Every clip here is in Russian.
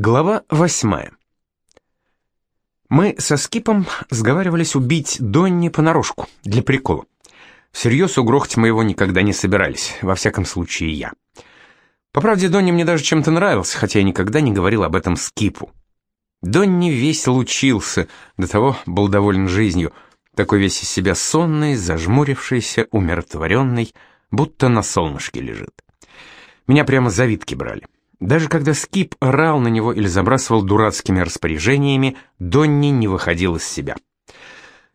Глава восьмая. Мы со Скипом сговаривались убить Донни понарошку, для прикола. Всерьез угрохать мы его никогда не собирались, во всяком случае я. По правде, Донни мне даже чем-то нравился, хотя я никогда не говорил об этом Скипу. Донни весь лучился, до того был доволен жизнью, такой весь из себя сонный, зажмурившийся, умиротворенный, будто на солнышке лежит. Меня прямо завидки брали. Даже когда Скип орал на него или забрасывал дурацкими распоряжениями, Донни не выходил из себя.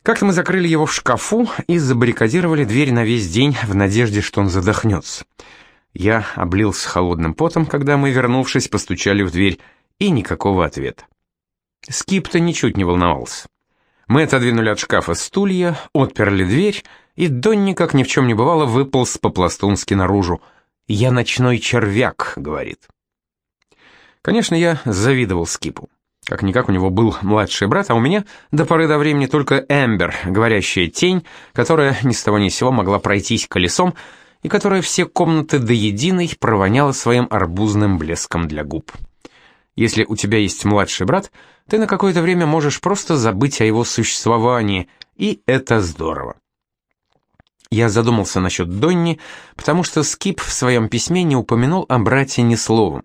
Как-то мы закрыли его в шкафу и забаррикадировали дверь на весь день в надежде, что он задохнется. Я облился холодным потом, когда мы, вернувшись, постучали в дверь, и никакого ответа. Скип-то ничуть не волновался. Мы отодвинули от шкафа стулья, отперли дверь, и Донни, как ни в чем не бывало, выполз по-пластунски наружу. «Я ночной червяк», — говорит. Конечно, я завидовал Скипу. Как-никак у него был младший брат, а у меня до поры до времени только Эмбер, говорящая тень, которая ни с того ни сего могла пройтись колесом, и которая все комнаты до единой провоняла своим арбузным блеском для губ. Если у тебя есть младший брат, ты на какое-то время можешь просто забыть о его существовании, и это здорово. Я задумался насчет Донни, потому что Скип в своем письме не упомянул о брате ни словом.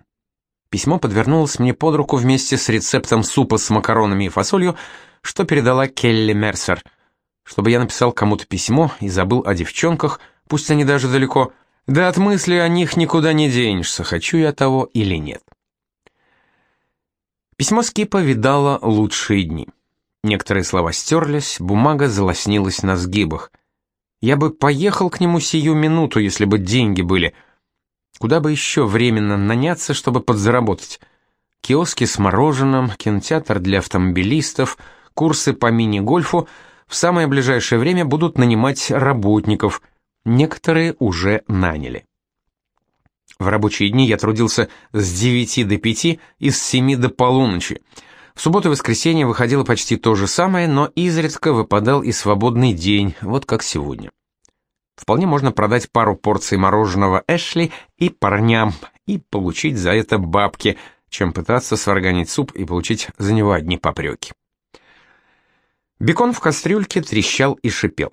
Письмо подвернулось мне под руку вместе с рецептом супа с макаронами и фасолью, что передала Келли Мерсер, чтобы я написал кому-то письмо и забыл о девчонках, пусть они даже далеко, да от мысли о них никуда не денешься, хочу я того или нет. Письмо Скипа видало лучшие дни. Некоторые слова стерлись, бумага залоснилась на сгибах. Я бы поехал к нему сию минуту, если бы деньги были — Куда бы еще временно наняться, чтобы подзаработать? Киоски с мороженым, кинотеатр для автомобилистов, курсы по мини-гольфу в самое ближайшее время будут нанимать работников. Некоторые уже наняли. В рабочие дни я трудился с 9 до 5 и с 7 до полуночи. В субботу и воскресенье выходило почти то же самое, но изредка выпадал и свободный день, вот как сегодня. Вполне можно продать пару порций мороженого Эшли и парням и получить за это бабки, чем пытаться сварганить суп и получить за него одни попреки. Бекон в кастрюльке трещал и шипел.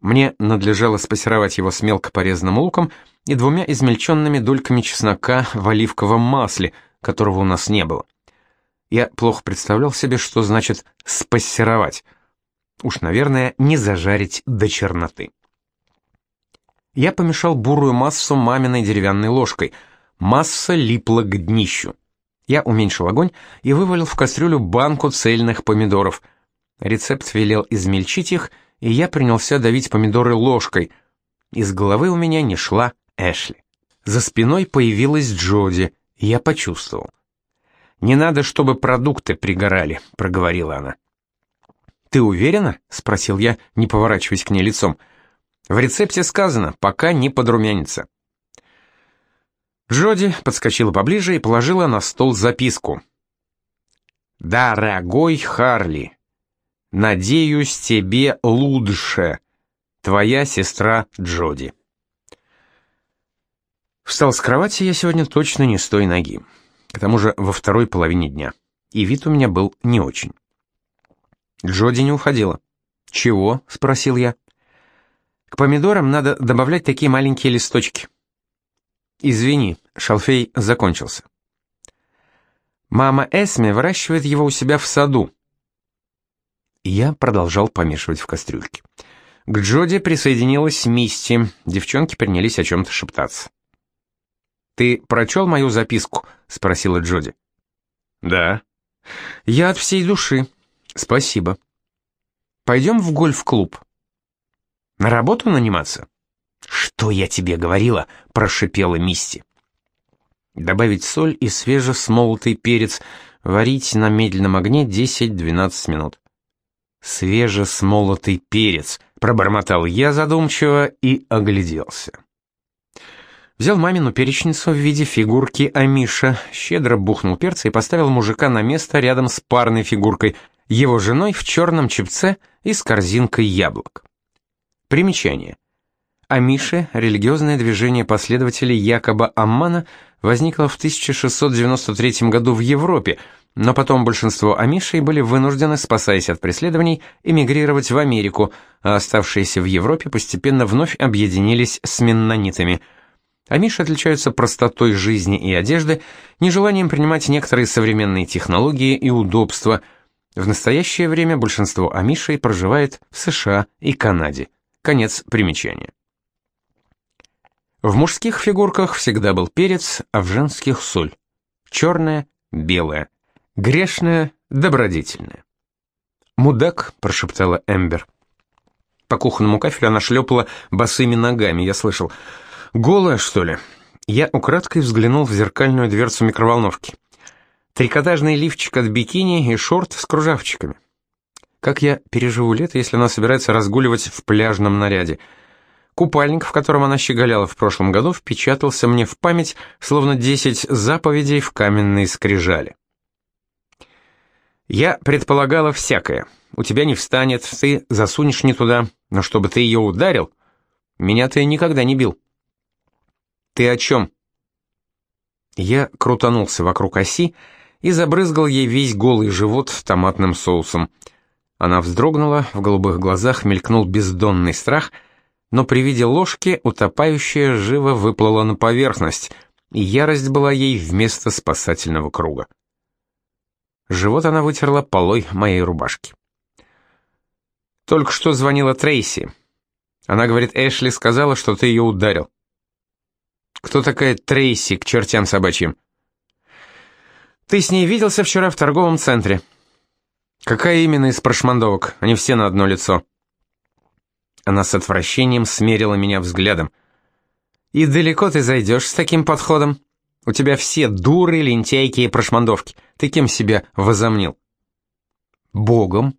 Мне надлежало спассеровать его с мелко порезанным луком и двумя измельченными дольками чеснока в оливковом масле, которого у нас не было. Я плохо представлял себе, что значит «спассеровать». Уж, наверное, не зажарить до черноты. Я помешал бурую массу маминой деревянной ложкой. Масса липла к днищу. Я уменьшил огонь и вывалил в кастрюлю банку цельных помидоров. Рецепт велел измельчить их, и я принялся давить помидоры ложкой. Из головы у меня не шла Эшли. За спиной появилась Джоди, я почувствовал. «Не надо, чтобы продукты пригорали», — проговорила она. «Ты уверена?» — спросил я, не поворачиваясь к ней лицом. «Да». В рецепте сказано, пока не подрумянится. Джоди подскочила поближе и положила на стол записку. «Дорогой Харли, надеюсь, тебе лучше. Твоя сестра Джоди». Встал с кровати я сегодня точно не с той ноги. К тому же во второй половине дня. И вид у меня был не очень. Джоди не уходила. «Чего?» — спросил я. К помидорам надо добавлять такие маленькие листочки. Извини, шалфей закончился. Мама Эсме выращивает его у себя в саду. Я продолжал помешивать в кастрюльке. К Джоди присоединилась Мисти. Девчонки принялись о чем-то шептаться. «Ты прочел мою записку?» — спросила Джоди. «Да». «Я от всей души. Спасибо. Пойдем в гольф-клуб». На работу наниматься? Что я тебе говорила? прошипела Мисти. Добавить соль и свежесмолотый перец, варить на медленном огне 10-12 минут. Свежесмолотый перец, пробормотал я задумчиво и огляделся. Взял мамину перечницу в виде фигурки Амиша, щедро бухнул перца и поставил мужика на место рядом с парной фигуркой, его женой в черном чепце и с корзинкой яблок. Примечание. Амиши – религиозное движение последователей Якоба Аммана, возникла в 1693 году в Европе, но потом большинство амишей были вынуждены, спасаясь от преследований, эмигрировать в Америку, а оставшиеся в Европе постепенно вновь объединились с меннонитами. Амиши отличаются простотой жизни и одежды, нежеланием принимать некоторые современные технологии и удобства. В настоящее время большинство амишей проживает в США и Канаде. Конец примечания. В мужских фигурках всегда был перец, а в женских — соль. Черная, белая. Грешная, добродетельная. «Мудак», — прошептала Эмбер. По кухонному кафелю она шлепала босыми ногами, я слышал. «Голая, что ли?» Я украдкой взглянул в зеркальную дверцу микроволновки. Трикотажный лифчик от бикини и шорт с кружавчиками. Как я переживу лето, если она собирается разгуливать в пляжном наряде? Купальник, в котором она щеголяла в прошлом году, впечатался мне в память, словно десять заповедей в каменные скрижали. Я предполагала всякое. У тебя не встанет, ты засунешь не туда, но чтобы ты ее ударил, меня ты никогда не бил. Ты о чем? Я крутанулся вокруг оси и забрызгал ей весь голый живот томатным соусом. Она вздрогнула, в голубых глазах мелькнул бездонный страх, но при виде ложки утопающая живо выплыла на поверхность, и ярость была ей вместо спасательного круга. Живот она вытерла полой моей рубашки. «Только что звонила Трейси. Она говорит, Эшли сказала, что ты ее ударил». «Кто такая Трейси к чертям собачьим?» «Ты с ней виделся вчера в торговом центре». «Какая именно из прошмандовок? Они все на одно лицо». Она с отвращением смерила меня взглядом. «И далеко ты зайдешь с таким подходом?» У тебя все дуры, лентяйки и прошмандовки. Ты кем себя возомнил? Богом.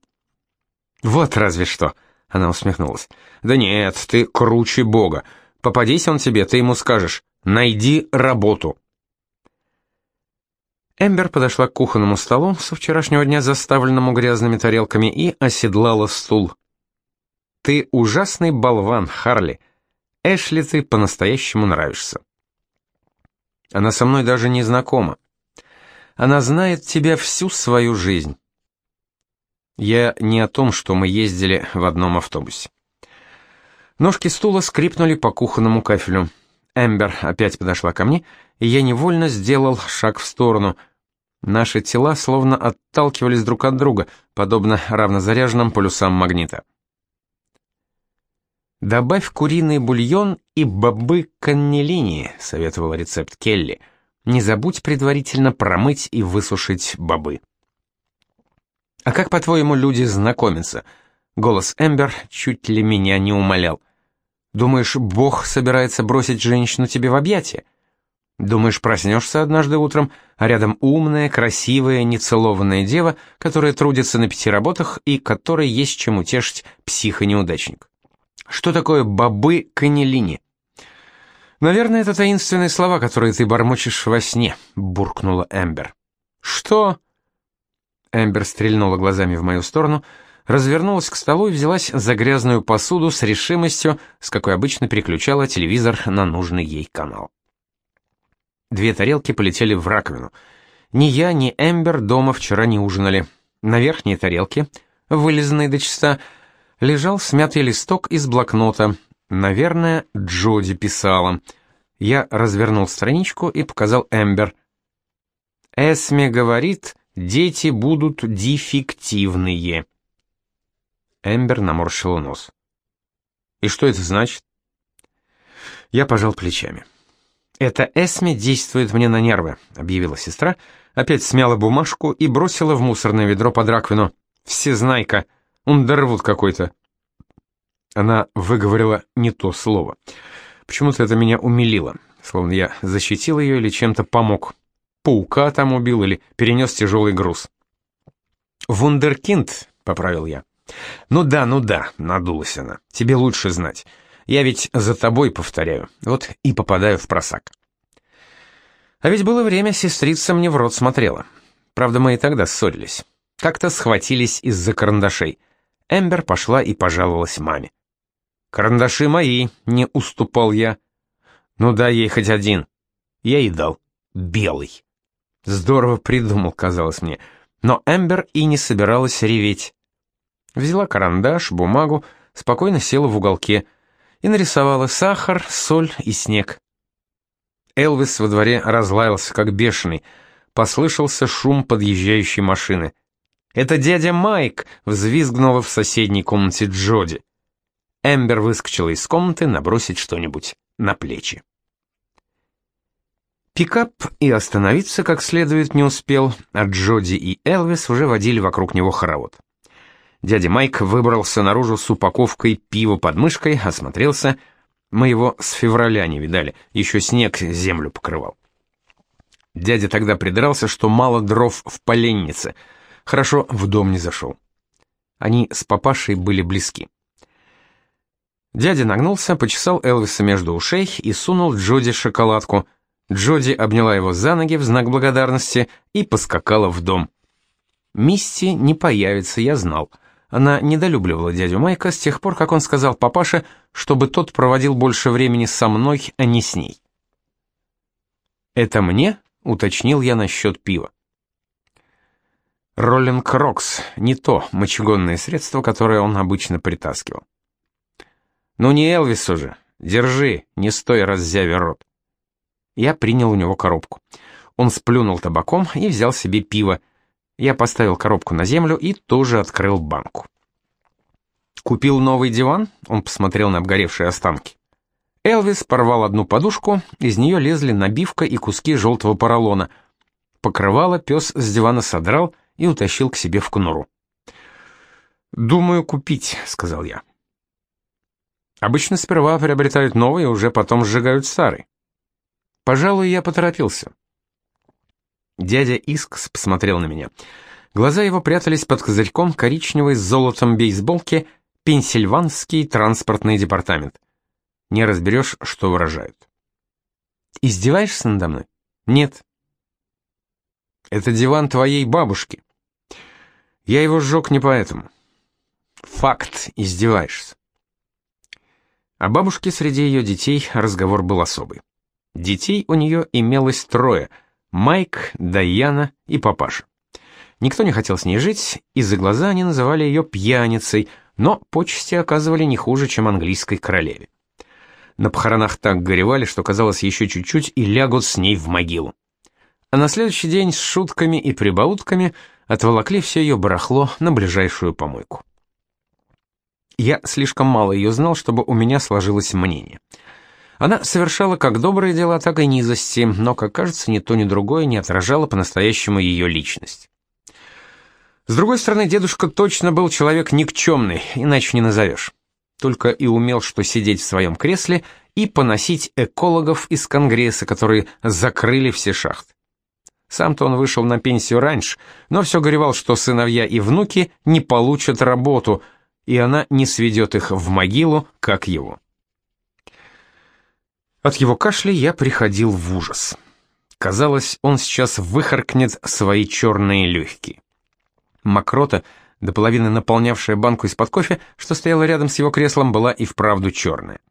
Вот разве что, она усмехнулась. Да нет, ты круче Бога. Попадись он тебе, ты ему скажешь: "Найди работу". Эмбер подошла к кухонному столу, со вчерашнего дня заставленному грязными тарелками, и оседлала стул. «Ты ужасный болван, Харли. Эшли, ты по-настоящему нравишься». Она со мной даже не знакома. Она знает тебя всю свою жизнь. Я не о том, что мы ездили в одном автобусе. Ножки стула скрипнули по кухонному кафелю. Эмбер опять подошла ко мне, и я невольно сделал шаг в сторону. Наши тела словно отталкивались друг от друга, подобно равнозаряженным полюсам магнита. «Добавь куриный бульон и бобы каннелини», — советовал рецепт Келли. «Не забудь предварительно промыть и высушить бобы». «А как, по-твоему, люди знакомятся?» Голос Эмбер чуть ли меня не умолял. «Думаешь, Бог собирается бросить женщину тебе в объятия? Думаешь, проснешься однажды утром, а рядом умная, красивая, нецелованная дева, которая трудится на пяти работах и которой есть чем утешить психонеудачник?» Что такое бобы канелини? Наверное, это таинственные слова, которые ты бормочешь во сне, буркнула Эмбер. Что? Эмбер стрельнула глазами в мою сторону, развернулась к столу и взялась за грязную посуду с решимостью, с какой обычно переключала телевизор на нужный ей канал. Две тарелки полетели в раковину. Ни я, ни Эмбер дома вчера не ужинали. На верхней тарелке, вылизанной до чиста, лежал смятый листок из блокнота. Наверное, Джоди писала. Я развернул страничку и показал Эмбер. Эсме говорит, дети будут дефективные. Эмбер наморщила нос. И что это значит? Я пожал плечами. «Это Эсме действует мне на нервы», — объявила сестра, опять смяла бумажку и бросила в мусорное ведро под раковину. «Всезнайка!» Ундервуд какой-то». Она выговорила не то слово. Почему-то это меня умилило, словно я защитил ее или чем-то помог. Паука там убил или перенес тяжелый груз. «Вундеркинд», — поправил я. «Ну да, ну да», — надулась она. «Тебе лучше знать. Я ведь за тобой повторяю. Вот и попадаю в просак». А ведь было время, сестрица мне в рот смотрела. Правда, мы и тогда ссорились. Как-то схватились из-за карандашей. Эмбер пошла и пожаловалась маме. «Карандаши мои», — не уступал я. «Ну дай ей хоть один». Я и дал. белый. Здорово придумал, казалось мне. Но Эмбер и не собиралась реветь. Взяла карандаш, бумагу, спокойно села в уголке и нарисовала сахар, соль и снег. Элвис во дворе разлаялся, как бешеный. Послышался шум подъезжающей машины. «Это дядя Майк!» — взвизгнула в соседней комнате Джоди. Эмбер выскочила из комнаты набросить что-нибудь на плечи. Пикап и остановиться как следует не успел, а Джоди и Элвис уже водили вокруг него хоровод. Дядя Майк выбрался наружу с упаковкой пива под мышкой, осмотрелся. Мы его с февраля не видали, еще снег землю покрывал. Дядя тогда придрался, что мало дров в поленнице. Хорошо, в дом не зашел. Они с папашей были близки. Дядя нагнулся, почесал Элвиса между ушей и сунул Джоди шоколадку. Джоди обняла его за ноги в знак благодарности и поскакала в дом. Мисти не появится, я знал. Она недолюбливала дядю Майка с тех пор, как он сказал папаше, чтобы тот проводил больше времени со мной, а не с ней. «Это мне?» — уточнил я насчет пива. Роллинг Рокс — не то мочегонное средство, которое он обычно притаскивал. «Ну не Элвис уже. Держи, не стой, раззяви рот». Я принял у него коробку. Он сплюнул табаком и взял себе пиво, я поставил коробку на землю и тоже открыл банку. «Купил новый диван?» — он посмотрел на обгоревшие останки. Элвис порвал одну подушку, из нее лезли набивка и куски желтого поролона. Покрывало пес с дивана содрал и утащил к себе в конуру. «Думаю, купить», — сказал я. Обычно сперва приобретают новый, а уже потом сжигают старый. Пожалуй, я поторопился. Дядя Искс посмотрел на меня. Глаза его прятались под козырьком коричневой с золотом бейсболки «Пенсильванский транспортный департамент». Не разберешь, что выражают. «Издеваешься надо мной?» «Нет». «Это диван твоей бабушки». «Я его сжег не поэтому». «Факт, издеваешься». О бабушке среди ее детей разговор был особый. Детей у нее имелось трое — Майк, Даяна и папаша. Никто не хотел с ней жить, из-за глаза они называли ее пьяницей, но почести оказывали не хуже, чем английской королеве. На похоронах так горевали, что казалось еще чуть-чуть и лягут с ней в могилу. А на следующий день с шутками и прибаутками отволокли все ее барахло на ближайшую помойку. Я слишком мало ее знал, чтобы у меня сложилось мнение — она совершала как добрые дела, так и низости, но, как кажется, ни то, ни другое не отражало по-настоящему ее личность. С другой стороны, дедушка точно был человек никчемный, иначе не назовешь. Только и умел что сидеть в своем кресле и поносить экологов из Конгресса, которые закрыли все шахты. Сам-то он вышел на пенсию раньше, но все горевал, что сыновья и внуки не получат работу, и она не сведет их в могилу, как его. От его кашля я приходил в ужас. Казалось, он сейчас выхаркнет свои черные легкие. Мокрота, до половины наполнявшая банку из-под кофе, что стояла рядом с его креслом, была и вправду черная.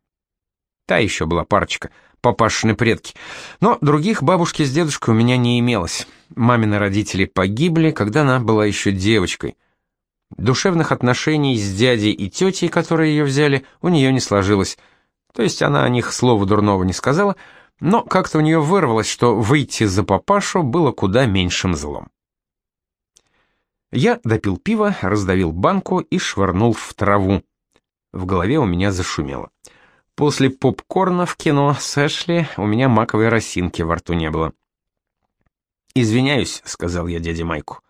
Та еще была парочка, папашины предки. Но других бабушки с дедушкой у меня не имелось. Мамины родители погибли, когда она была еще девочкой. Душевных отношений с дядей и тетей, которые ее взяли, у нее не сложилось — то есть она о них слова дурного не сказала, но как-то у нее вырвалось, что выйти за папашу было куда меньшим злом. Я допил пиво, раздавил банку и швырнул в траву. В голове у меня зашумело. После попкорна в кино с Эшли у меня маковой росинки во рту не было. «Извиняюсь», — сказал я дяде Майку.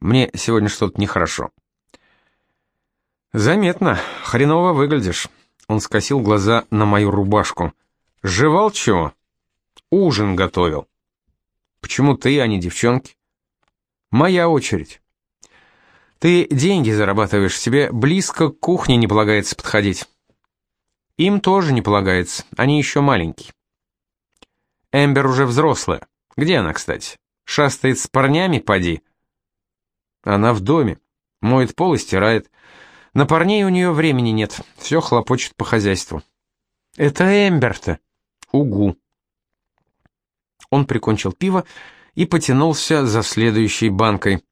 «Мне сегодня что-то нехорошо». «Заметно. Хреново выглядишь». Он скосил глаза на мою рубашку. «Жевал чего?» «Ужин готовил». «Почему ты, а не девчонки?» «Моя очередь». «Ты деньги зарабатываешь, тебе близко к кухне не полагается подходить». «Им тоже не полагается, они еще маленькие». «Эмбер уже взрослая. Где она, кстати? Шастает с парнями, поди?» «Она в доме. Моет пол и стирает. На парней у нее времени нет, все хлопочет по хозяйству. Это Эмберта. Угу. Он прикончил пиво и потянулся за следующей банкой.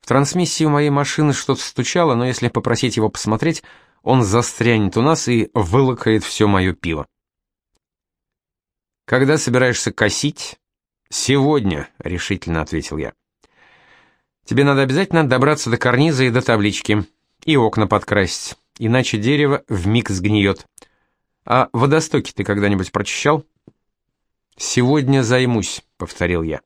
В трансмиссии у моей машины что-то стучало, но если попросить его посмотреть, он застрянет у нас и вылокает все мое пиво. «Когда собираешься косить?» «Сегодня», — решительно ответил я. «Тебе надо обязательно добраться до карниза и до таблички, и окна подкрасить, иначе дерево вмиг сгниет. А водостоки ты когда-нибудь прочищал?» «Сегодня займусь», — повторил я.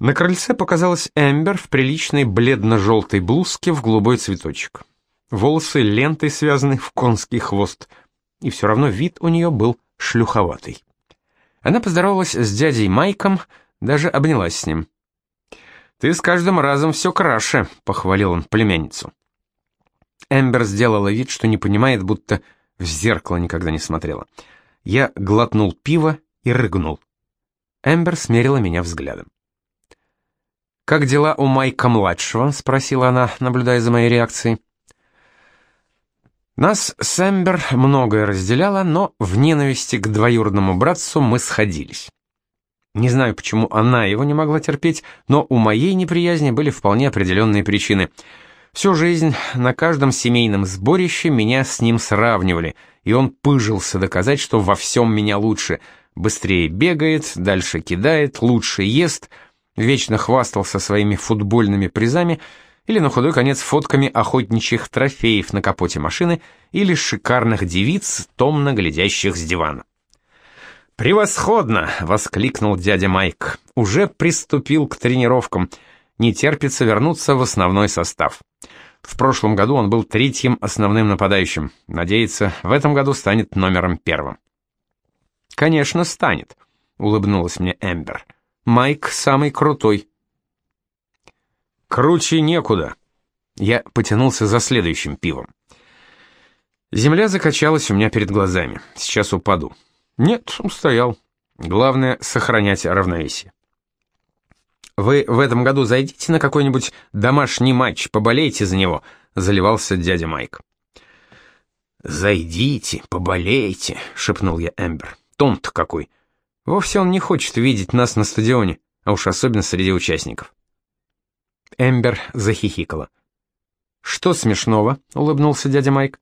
На крыльце показалась Эмбер в приличной бледно-желтой блузке в голубой цветочек. Волосы лентой связаны в конский хвост, и все равно вид у нее был шлюховатый. Она поздоровалась с дядей Майком, даже обнялась с ним. «Ты с каждым разом все краше», — похвалил он племянницу. Эмбер сделала вид, что не понимает, будто в зеркало никогда не смотрела. Я глотнул пиво и рыгнул. Эмбер смерила меня взглядом. «Как дела у Майка-младшего?» — спросила она, наблюдая за моей реакцией. Нас с Эмбер многое разделяло, но в ненависти к двоюродному братцу мы сходились. Не знаю, почему она его не могла терпеть, но у моей неприязни были вполне определенные причины. Всю жизнь на каждом семейном сборище меня с ним сравнивали, и он пыжился доказать, что во всем меня лучше. Быстрее бегает, дальше кидает, лучше ест — вечно хвастался своими футбольными призами или на худой конец фотками охотничьих трофеев на капоте машины или шикарных девиц, томно глядящих с дивана. «Превосходно!» — воскликнул дядя Майк. «Уже приступил к тренировкам. Не терпится вернуться в основной состав. В прошлом году он был третьим основным нападающим. Надеется, в этом году станет номером первым». «Конечно, станет», — улыбнулась мне Эмбер. Майк самый крутой. Круче некуда. Я потянулся за следующим пивом. Земля закачалась у меня перед глазами. Сейчас упаду. Нет, устоял. Главное — сохранять равновесие. «Вы в этом году зайдите на какой-нибудь домашний матч, поболейте за него», — заливался дядя Майк. «Зайдите, поболейте», — шепнул я Эмбер. «Тон-то какой! Вовсе он не хочет видеть нас на стадионе, а уж особенно среди участников. Эмбер захихикала. «Что смешного?» — улыбнулся дядя Майк.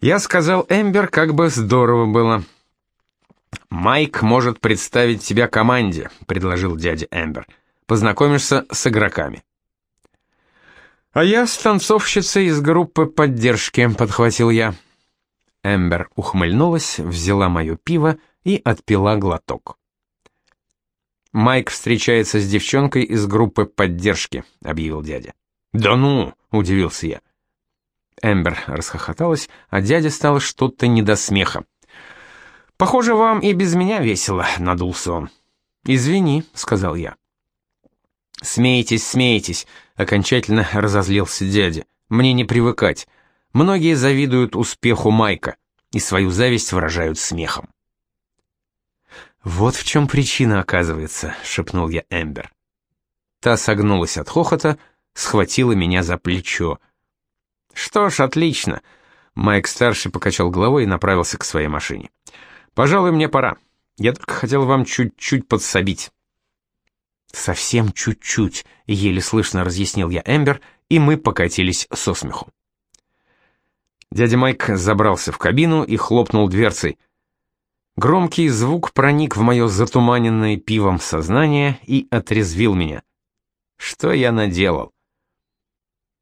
«Я сказал Эмбер, как бы здорово было». «Майк может представить тебя команде», — предложил дядя Эмбер. «Познакомишься с игроками». «А я с танцовщицей из группы поддержки», — подхватил я. Эмбер ухмыльнулась, взяла мое пиво и отпила глоток. «Майк встречается с девчонкой из группы поддержки», — объявил дядя. «Да ну!» — удивился я. Эмбер расхохоталась, а дядя стало что-то не до смеха. «Похоже, вам и без меня весело», — надулся он. «Извини», — сказал я. «Смейтесь, смейтесь», — окончательно разозлился дядя. «Мне не привыкать. Многие завидуют успеху Майка и свою зависть выражают смехом». «Вот в чем причина, оказывается», — шепнул я Эмбер. Та согнулась от хохота, схватила меня за плечо. «Что ж, отлично», — Майк-старший покачал головой и направился к своей машине. «Пожалуй, мне пора. Я только хотел вам чуть-чуть подсобить». «Совсем чуть-чуть», — еле слышно разъяснил я Эмбер, и мы покатились со смеху. Дядя Майк забрался в кабину и хлопнул дверцей. Громкий звук проник в мое затуманенное пивом сознание и отрезвил меня. Что я наделал?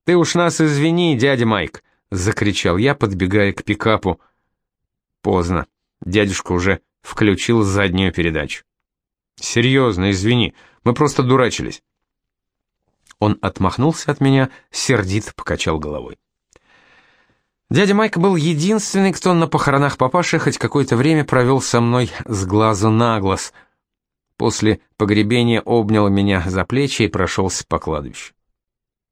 «Ты уж нас извини, дядя Майк!» — закричал я, подбегая к пикапу. Поздно. Дядюшка уже включил заднюю передачу. «Серьезно, извини, мы просто дурачились». Он отмахнулся от меня, сердито покачал головой. Дядя Майк был единственный, кто на похоронах папаши хоть какое-то время провел со мной с глазу на глаз. После погребения обнял меня за плечи и прошелся по кладбищу.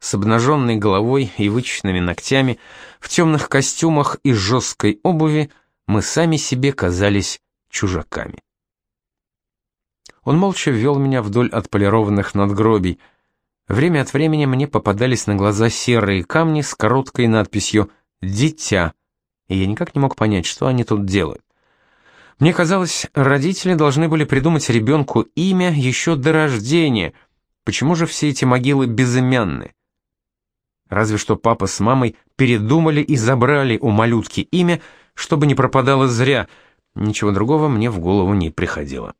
С обнаженной головой и вычищенными ногтями, в темных костюмах и жесткой обуви мы сами себе казались чужаками. Он молча ввел меня вдоль отполированных надгробий. Время от времени мне попадались на глаза серые камни с короткой надписью «Дитя», и я никак не мог понять, что они тут делают. Мне казалось, родители должны были придумать ребенку имя еще до рождения. Почему же все эти могилы безымянны? Разве что папа с мамой передумали и забрали у малютки имя, чтобы не пропадало зря. Ничего другого мне в голову не приходило.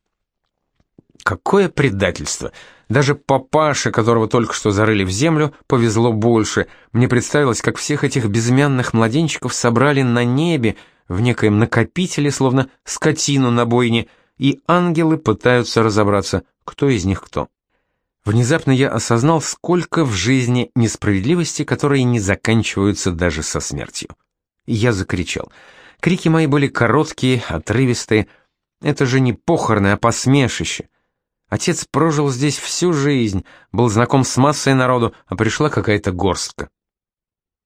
Какое предательство! Даже папаше, которого только что зарыли в землю, повезло больше. Мне представилось, как всех этих безымянных младенчиков собрали на небе, в некоем накопителе, словно скотину на бойне, и ангелы пытаются разобраться, кто из них кто. Внезапно я осознал, сколько в жизни несправедливости, которые не заканчиваются даже со смертью. я закричал. Крики мои были короткие, отрывистые. Это же не похороны, а посмешище. Отец прожил здесь всю жизнь, был знаком с массой народу, а пришла какая-то горстка.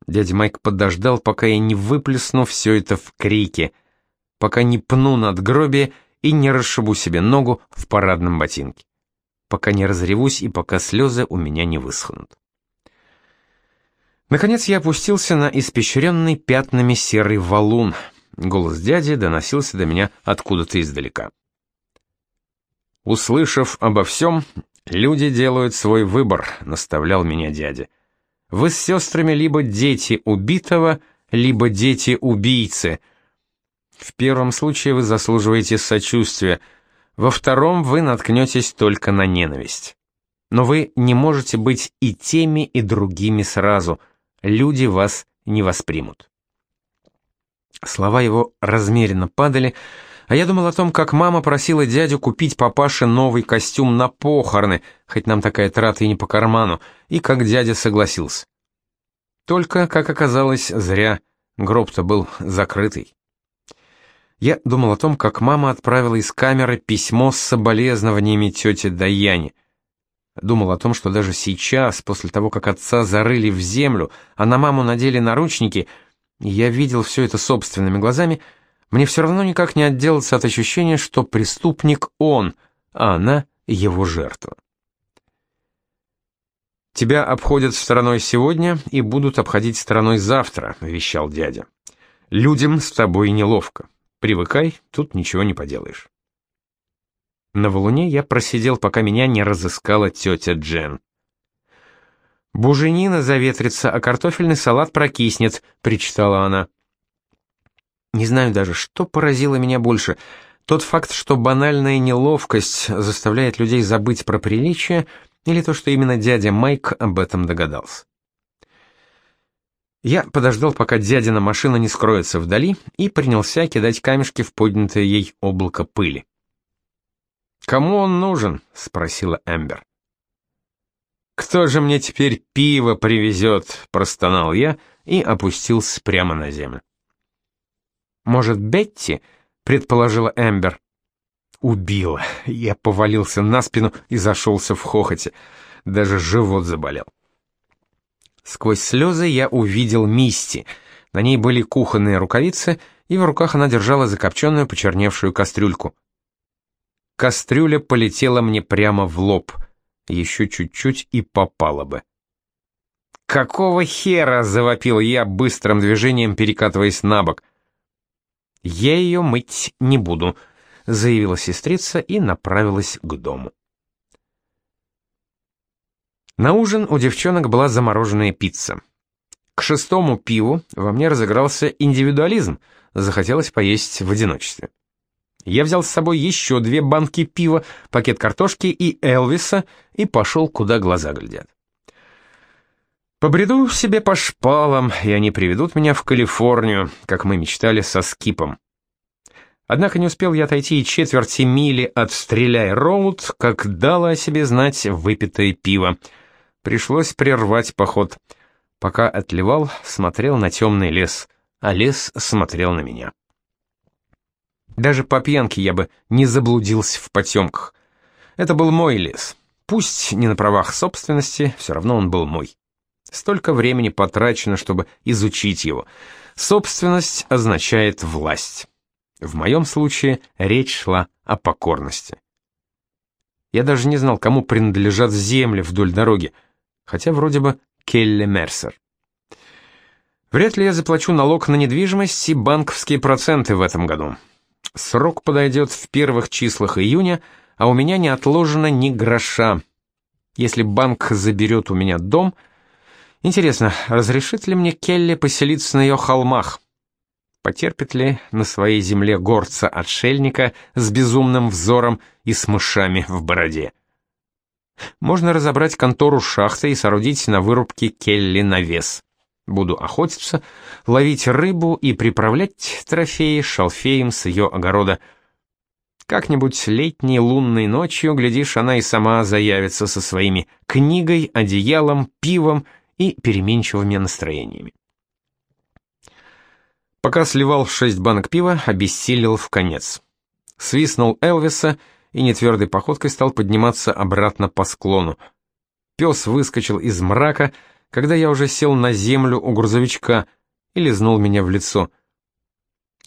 Дядя Майк подождал, пока я не выплесну все это в крики, пока не пну над гробе и не расшибу себе ногу в парадном ботинке, пока не разревусь и пока слезы у меня не высохнут. Наконец я опустился на испещренный пятнами серый валун. Голос дяди доносился до меня откуда-то издалека. Услышав обо всем, люди делают свой выбор, наставлял меня дядя. Вы с сестрами либо дети убитого, либо дети убийцы. В первом случае вы заслуживаете сочувствия, во втором вы наткнетесь только на ненависть. Но вы не можете быть и теми, и другими сразу. Люди вас не воспримут. Слова его размеренно падали, а я думал о том, как мама просила дядю купить папаше новый костюм на похороны, хоть нам такая трата и не по карману, и как дядя согласился. Только, как оказалось, зря, гроб-то был закрытый. Я думал о том, как мама отправила из камеры письмо с соболезнованиями тете Даяне. Думал о том, что даже сейчас, после того, как отца зарыли в землю, а на маму надели наручники, я видел все это собственными глазами — мне все равно никак не отделаться от ощущения, что преступник он, а она его жертва. «Тебя обходят стороной сегодня и будут обходить стороной завтра», — вещал дядя. «Людям с тобой неловко. Привыкай, тут ничего не поделаешь». На валуне я просидел, пока меня не разыскала тетя Джен. «Буженина заветрится, а картофельный салат прокиснет», — причитала она. Не знаю даже, что поразило меня больше. Тот факт, что банальная неловкость заставляет людей забыть про приличие, или то, что именно дядя Майк об этом догадался. Я подождал, пока дядина машина не скроется вдали, и принялся кидать камешки в поднятое ей облако пыли. «Кому он нужен?» — спросила Эмбер. «Кто же мне теперь пиво привезет?» — простонал я и опустился прямо на землю. «Может, Бетти?» — предположила Эмбер. Убила. Я повалился на спину и зашелся в хохоте. Даже живот заболел. Сквозь слезы я увидел Мисти. На ней были кухонные рукавицы, и в руках она держала закопченную почерневшую кастрюльку. Кастрюля полетела мне прямо в лоб. Еще чуть-чуть и попала бы. «Какого хера?» — завопил я, быстрым движением перекатываясь на бок — «Я ее мыть не буду», — заявила сестрица и направилась к дому. На ужин у девчонок была замороженная пицца. К шестому пиву во мне разыгрался индивидуализм, захотелось поесть в одиночестве. Я взял с собой еще две банки пива, пакет картошки и Элвиса и пошел, куда глаза глядят. Побреду себе по шпалам, и они приведут меня в Калифорнию, как мы мечтали со Скипом. Однако не успел я отойти и четверти мили от Стреляй-Роуд, как дало о себе знать выпитое пиво. Пришлось прервать поход. Пока отливал, смотрел на темный лес, а лес смотрел на меня. Даже по пьянке я бы не заблудился в потемках. Это был мой лес. Пусть не на правах собственности, все равно он был мой. Столько времени потрачено, чтобы изучить его. Собственность означает власть. В моем случае речь шла о покорности. Я даже не знал, кому принадлежат земли вдоль дороги, хотя вроде бы Келли Мерсер. Вряд ли я заплачу налог на недвижимость и банковские проценты в этом году. Срок подойдет в первых числах июня, а у меня не отложено ни гроша. Если банк заберет у меня дом... Интересно, разрешит ли мне Келли поселиться на ее холмах? Потерпит ли на своей земле горца-отшельника с безумным взором и с мышами в бороде? Можно разобрать контору шахты и соорудить на вырубке Келли навес. Буду охотиться, ловить рыбу и приправлять трофеи шалфеем с ее огорода. Как-нибудь летней лунной ночью, глядишь, она и сама заявится со своими книгой, одеялом, пивом и переменчивыми настроениями. Пока сливал шесть банок пива, обессилел в конец. Свистнул Элвиса и нетвердой походкой стал подниматься обратно по склону. Пес выскочил из мрака, когда я уже сел на землю у грузовичка и лизнул меня в лицо.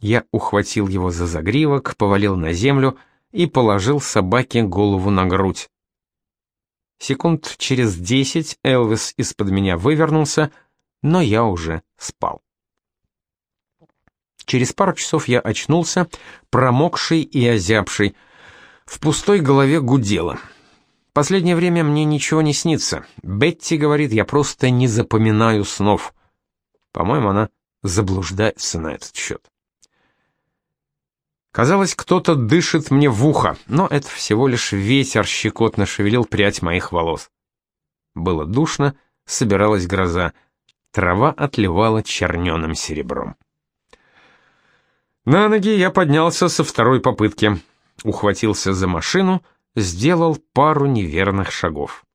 Я ухватил его за загривок, повалил на землю и положил собаке голову на грудь. Секунд через десять Элвис из-под меня вывернулся, но я уже спал. Через пару часов я очнулся, промокший и озябший. В пустой голове гудело. Последнее время мне ничего не снится. Бетти говорит, я просто не запоминаю снов. По-моему, она заблуждается на этот счет. Казалось, кто-то дышит мне в ухо, но это всего лишь ветер щекотно шевелил прядь моих волос. Было душно, собиралась гроза. Трава отливала черненым серебром. На ноги я поднялся со второй попытки. Ухватился за машину — сделал пару неверных шагов.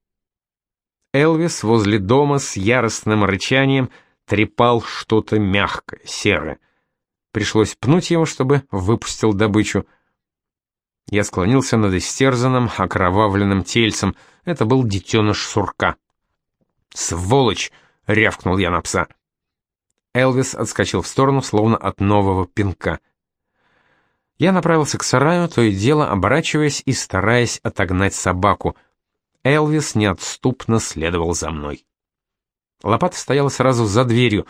Элвис возле дома с яростным рычанием трепал что-то мягкое, серое. Пришлось пнуть его, чтобы выпустил добычу. Я склонился над истерзанным, окровавленным тельцем. Это был детеныш сурка. «Сволочь!» — рявкнул я на пса. Элвис отскочил в сторону, словно от нового пинка — я направился к сараю, то и дело оборачиваясь и стараясь отогнать собаку. Элвис неотступно следовал за мной. Лопата стояла сразу за дверью.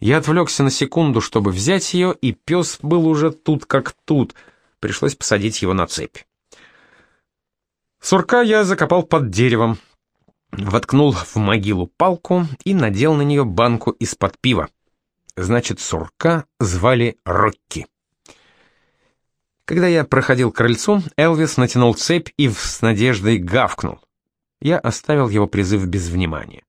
Я отвлекся на секунду, чтобы взять ее, и пес был уже тут как тут. Пришлось посадить его на цепь. Сурка я закопал под деревом, воткнул в могилу палку и надел на нее банку из-под пива. Значит, сурка звали Рокки. Когда я проходил крыльцо, Элвис натянул цепь и с надеждой гавкнул. Я оставил его призыв без внимания.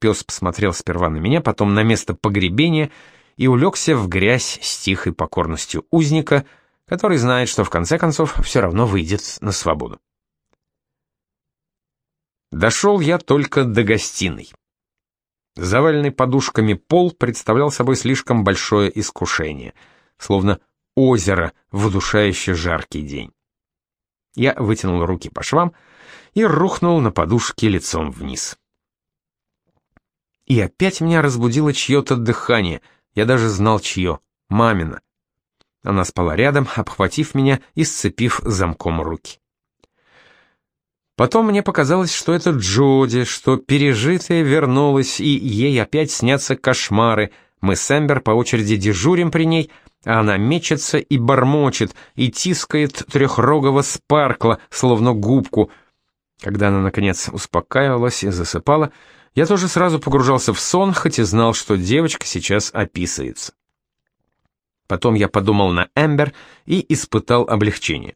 Пес посмотрел сперва на меня, потом на место погребения и улегся в грязь с тихой покорностью узника, который знает, что в конце концов все равно выйдет на свободу. Дошел я только до гостиной. Заваленный подушками пол представлял собой слишком большое искушение, словно озеро в удушающе жаркий день. Я вытянул руки по швам и рухнул на подушке лицом вниз. И опять меня разбудило чье-то дыхание, я даже знал чье, мамина. Она спала рядом, обхватив меня и сцепив замком руки. Потом мне показалось, что это Джоди, что пережитое вернулось, и ей опять снятся кошмары. Мы с Эмбер по очереди дежурим при ней — она мечется и бормочет, и тискает трехрогого спаркла, словно губку. Когда она, наконец, успокаивалась и засыпала, я тоже сразу погружался в сон, хоть и знал, что девочка сейчас описывается. Потом я подумал на Эмбер и испытал облегчение.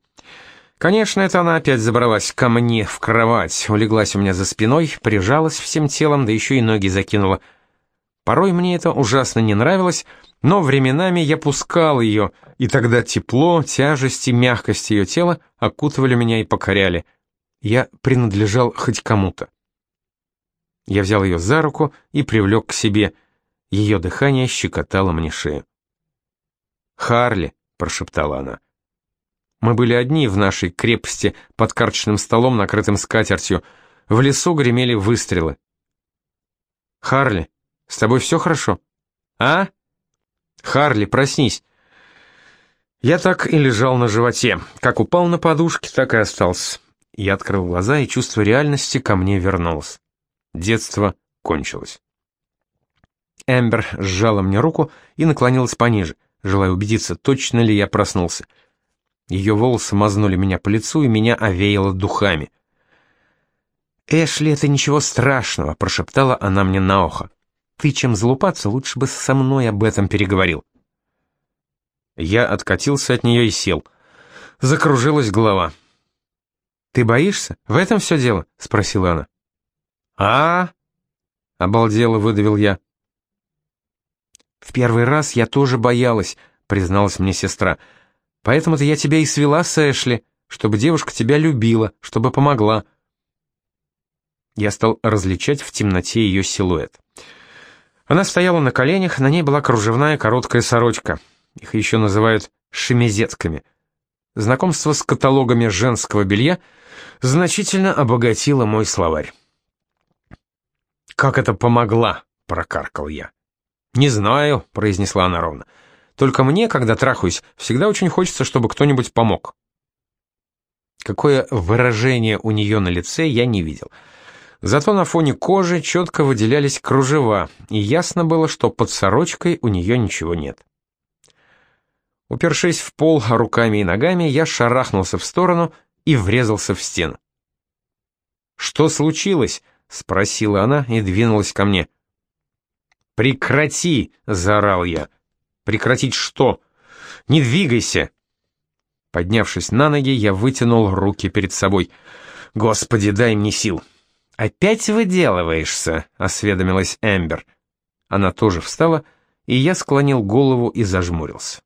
Конечно, это она опять забралась ко мне в кровать, улеглась у меня за спиной, прижалась всем телом, да еще и ноги закинула. Порой мне это ужасно не нравилось, но временами я пускал ее, и тогда тепло, тяжесть и мягкость ее тела окутывали меня и покоряли. Я принадлежал хоть кому-то. Я взял ее за руку и привлек к себе. Ее дыхание щекотало мне шею. «Харли», — прошептала она. Мы были одни в нашей крепости под карточным столом, накрытым скатертью. В лесу гремели выстрелы. «Харли, с тобой все хорошо?» «А?» «Харли, проснись!» Я так и лежал на животе. Как упал на подушке, так и остался. Я открыл глаза, и чувство реальности ко мне вернулось. Детство кончилось. Эмбер сжала мне руку и наклонилась пониже, желая убедиться, точно ли я проснулся. Ее волосы мазнули меня по лицу, и меня овеяло духами. «Эшли, это ничего страшного», — прошептала она мне на ухо. «Ты чем залупаться, лучше бы со мной об этом переговорил». Я откатился от нее и сел. Закружилась голова. «Ты боишься? В этом все дело?» — спросила она. а обалдело выдавил я. «В первый раз я тоже боялась», — призналась мне сестра. «Поэтому-то я тебя и свела с Эшли, чтобы девушка тебя любила, чтобы помогла». Я стал различать в темноте ее силуэт. Она стояла на коленях, на ней была кружевная короткая сорочка. Их еще называют шемезетками. Знакомство с каталогами женского белья значительно обогатило мой словарь. «Как это помогла?» — прокаркал я. «Не знаю», — произнесла она ровно. «Только мне, когда трахаюсь, всегда очень хочется, чтобы кто-нибудь помог». Какое выражение у нее на лице, я не видел. Зато на фоне кожи четко выделялись кружева, и ясно было, что под сорочкой у нее ничего нет. Упершись в пол руками и ногами, я шарахнулся в сторону и врезался в стену. «Что случилось?» — спросила она и двинулась ко мне. «Прекрати!» — заорал я. «Прекратить что? Не двигайся!» Поднявшись на ноги, я вытянул руки перед собой. «Господи, дай мне сил!» «Опять выделываешься?» — осведомилась Эмбер. Она тоже встала, и я склонил голову и зажмурился.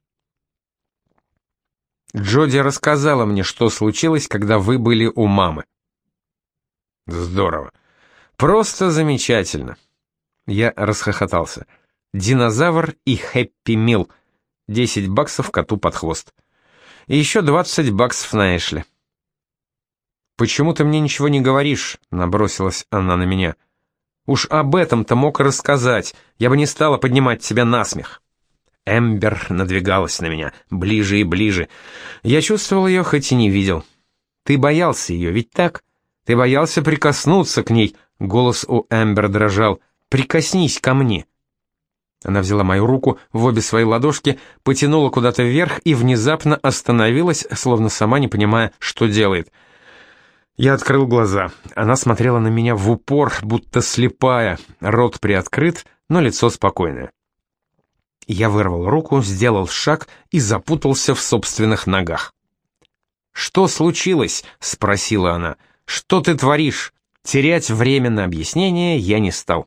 Джоди рассказала мне, что случилось, когда вы были у мамы. Здорово. Просто замечательно. Я расхохотался. Динозавр и Хэппи Мил. 10 баксов коту под хвост. И еще 20 баксов на Эшли. «Почему ты мне ничего не говоришь?» — набросилась она на меня. «Уж об этом-то мог рассказать, я бы не стала поднимать тебя на смех». Эмбер надвигалась на меня, ближе и ближе. Я чувствовал ее, хоть и не видел. «Ты боялся ее, ведь так? Ты боялся прикоснуться к ней?» Голос у Эмбер дрожал. «Прикоснись ко мне». Она взяла мою руку в обе свои ладошки, потянула куда-то вверх и внезапно остановилась, словно сама не понимая, что делает — я открыл глаза. Она смотрела на меня в упор, будто слепая, рот приоткрыт, но лицо спокойное. Я вырвал руку, сделал шаг и запутался в собственных ногах. «Что случилось?» — спросила она. «Что ты творишь?» Терять время на объяснение я не стал.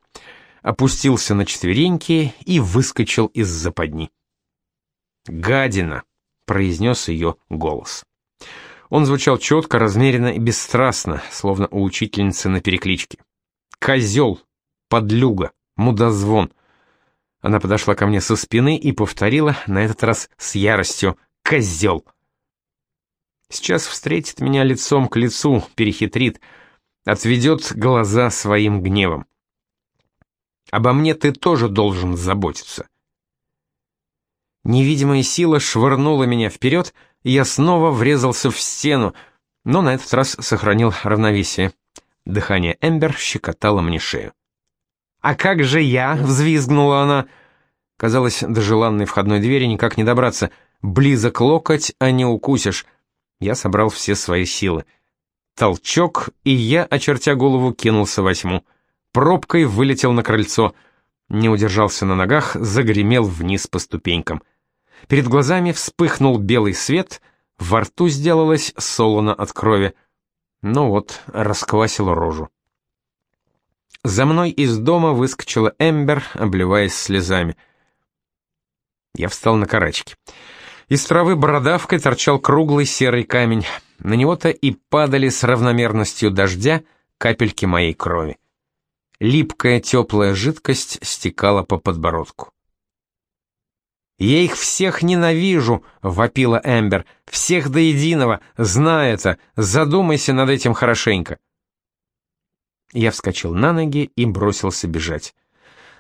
Опустился на четвереньки и выскочил из западни. «Гадина!» — произнес ее голос. Он звучал четко, размеренно и бесстрастно, словно у учительницы на перекличке. «Козел! Подлюга! Мудозвон!» Она подошла ко мне со спины и повторила, на этот раз с яростью, «Козел!» Сейчас встретит меня лицом к лицу, перехитрит, отведет глаза своим гневом. Обо мне ты тоже должен заботиться. Невидимая сила швырнула меня вперед, я снова врезался в стену, но на этот раз сохранил равновесие. Дыхание Эмбер щекотало мне шею. «А как же я?» — взвизгнула она. Казалось, до желанной входной двери никак не добраться. Близок локоть, а не укусишь. Я собрал все свои силы. Толчок, и я, очертя голову, кинулся восьму. Пробкой вылетел на крыльцо. Не удержался на ногах, загремел вниз по ступенькам. Перед глазами вспыхнул белый свет, во рту сделалось солоно от крови. Ну вот, расквасил рожу. За мной из дома выскочила Эмбер, обливаясь слезами. Я встал на карачки. Из травы бородавкой торчал круглый серый камень. На него-то и падали с равномерностью дождя капельки моей крови. Липкая теплая жидкость стекала по подбородку. «Я их всех ненавижу!» — вопила Эмбер. «Всех до единого! Знай это! Задумайся над этим хорошенько!» Я вскочил на ноги и бросился бежать.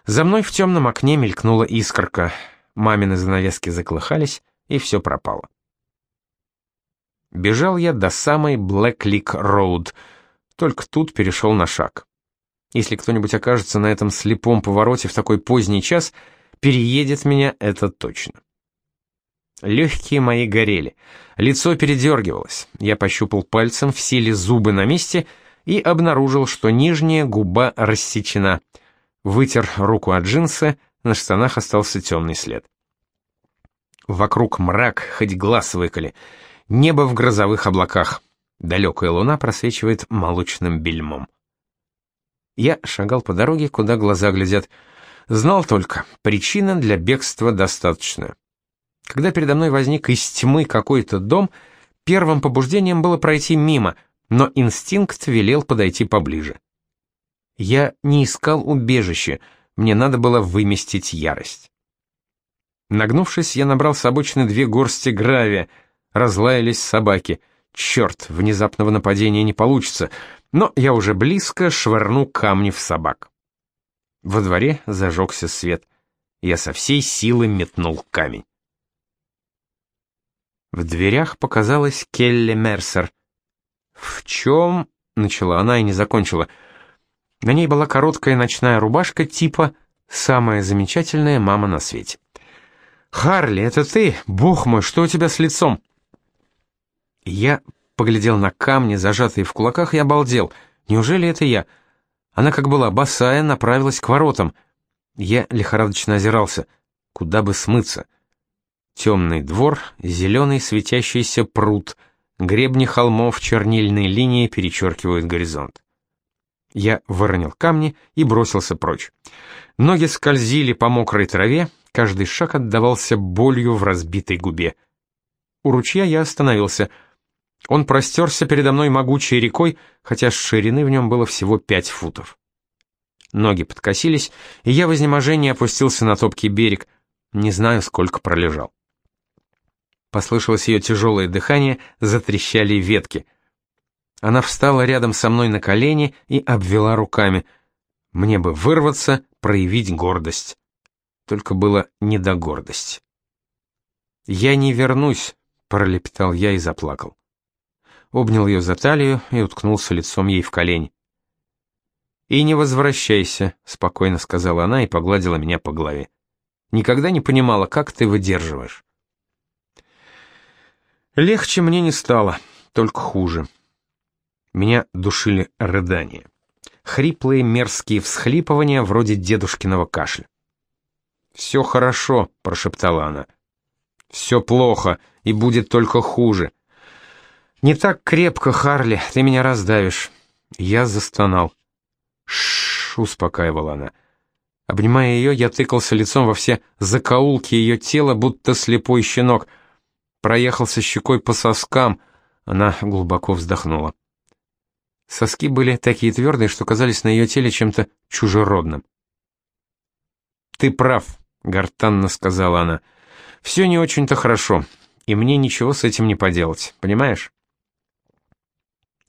За мной в темном окне мелькнула искорка. Мамины занавески заколыхались, и все пропало. Бежал я до самой Блэклик-Роуд, только тут перешел на шаг. Если кто-нибудь окажется на этом слепом повороте в такой поздний час — Переедет меня это точно. Легкие мои горели, лицо передергивалось. Я пощупал пальцем, все ли зубы на месте и обнаружил, что нижняя губа рассечена. Вытер руку от джинса, на штанах остался темный след. Вокруг мрак, хоть глаз выколи. Небо в грозовых облаках. Далекая луна просвечивает молочным бельмом. Я шагал по дороге, куда глаза глядят. Знал только, причина для бегства достаточная. Когда передо мной возник из тьмы какой-то дом, первым побуждением было пройти мимо, но инстинкт велел подойти поближе. Я не искал убежище, мне надо было выместить ярость. Нагнувшись, я набрал с обочины две горсти гравия, разлаялись собаки. Черт, внезапного нападения не получится — но я уже близко швырну камни в собак. Во дворе зажегся свет. Я со всей силы метнул камень. В дверях показалась Келли Мерсер. «В чем?» — начала она и не закончила. На ней была короткая ночная рубашка типа «Самая замечательная мама на свете». «Харли, это ты? Бог мой, что у тебя с лицом?» Я поглядел на камни, зажатые в кулаках, и обалдел. Неужели это я? Она как была босая, направилась к воротам. Я лихорадочно озирался. Куда бы смыться? Темный двор, зеленый светящийся пруд, гребни холмов чернильной линии перечеркивают горизонт. Я выронил камни и бросился прочь. Ноги скользили по мокрой траве, каждый шаг отдавался болью в разбитой губе. У ручья я остановился — он простерся передо мной могучей рекой, хотя ширины в нем было всего пять футов. Ноги подкосились, и я в изнеможении опустился на топкий берег, не знаю, сколько пролежал. Послышалось ее тяжелое дыхание, затрещали ветки. Она встала рядом со мной на колени и обвела руками. Мне бы вырваться, проявить гордость. Только было не до гордости. «Я не вернусь», — пролепетал я и заплакал обнял ее за талию и уткнулся лицом ей в колени. «И не возвращайся», — спокойно сказала она и погладила меня по голове. «Никогда не понимала, как ты выдерживаешь». Легче мне не стало, только хуже. Меня душили рыдания. Хриплые мерзкие всхлипывания вроде дедушкиного кашля. «Все хорошо», — прошептала она. «Все плохо, и будет только хуже. «Не так крепко, Харли, ты меня раздавишь». Я застонал. «Шш», — успокаивала она. Обнимая ее, я тыкался лицом во все закоулки ее тела, будто слепой щенок. Проехался щекой по соскам. Она глубоко вздохнула. Соски были такие твердые, что казались на ее теле чем-то чужеродным. «Ты прав», — гортанно сказала она. «Все не очень-то хорошо, и мне ничего с этим не поделать, понимаешь?»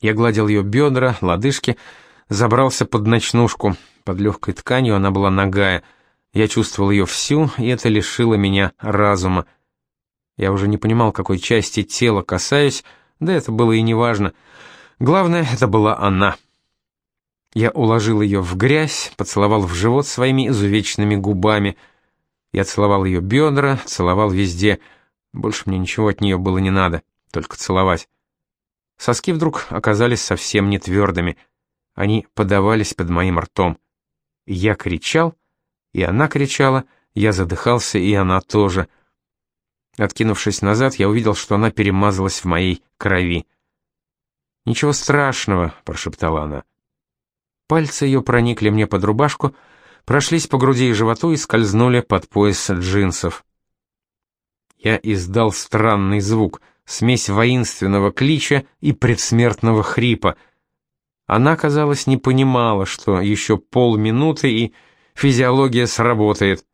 Я гладил ее бедра, лодыжки, забрался под ночнушку. Под легкой тканью она была нагая. Я чувствовал ее всю, и это лишило меня разума. Я уже не понимал, какой части тела касаюсь, да это было и не важно. Главное, это была она. Я уложил ее в грязь, поцеловал в живот своими изувеченными губами. Я целовал ее бедра, целовал везде. Больше мне ничего от нее было не надо, только целовать. Соски вдруг оказались совсем не твердыми. Они подавались под моим ртом. Я кричал, и она кричала, я задыхался, и она тоже. Откинувшись назад, я увидел, что она перемазалась в моей крови. «Ничего страшного», — прошептала она. Пальцы ее проникли мне под рубашку, прошлись по груди и животу и скользнули под пояс джинсов. Я издал странный звук — смесь воинственного клича и предсмертного хрипа. Она, казалось, не понимала, что еще полминуты и физиология сработает.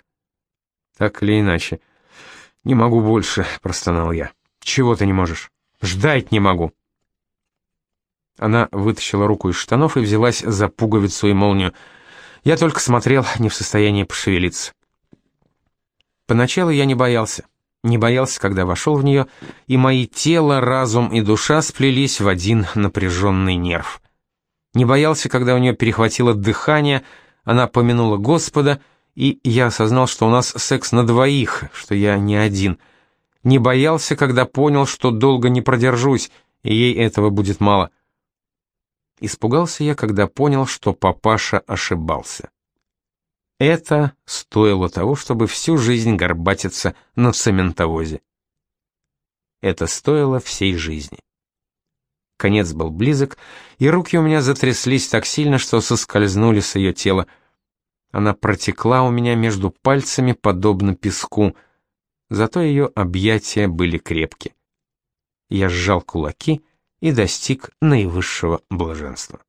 Так или иначе. «Не могу больше», — простонал я. «Чего ты не можешь?» «Ждать не могу». Она вытащила руку из штанов и взялась за пуговицу и молнию. Я только смотрел, не в состоянии пошевелиться. Поначалу я не боялся не боялся, когда вошел в нее, и мои тело, разум и душа сплелись в один напряженный нерв. Не боялся, когда у нее перехватило дыхание, она помянула Господа, и я осознал, что у нас секс на двоих, что я не один. Не боялся, когда понял, что долго не продержусь, и ей этого будет мало. Испугался я, когда понял, что папаша ошибался. Это стоило того, чтобы всю жизнь горбатиться на цементовозе. Это стоило всей жизни. Конец был близок, и руки у меня затряслись так сильно, что соскользнули с ее тела. Она протекла у меня между пальцами, подобно песку, зато ее объятия были крепки. Я сжал кулаки и достиг наивысшего блаженства.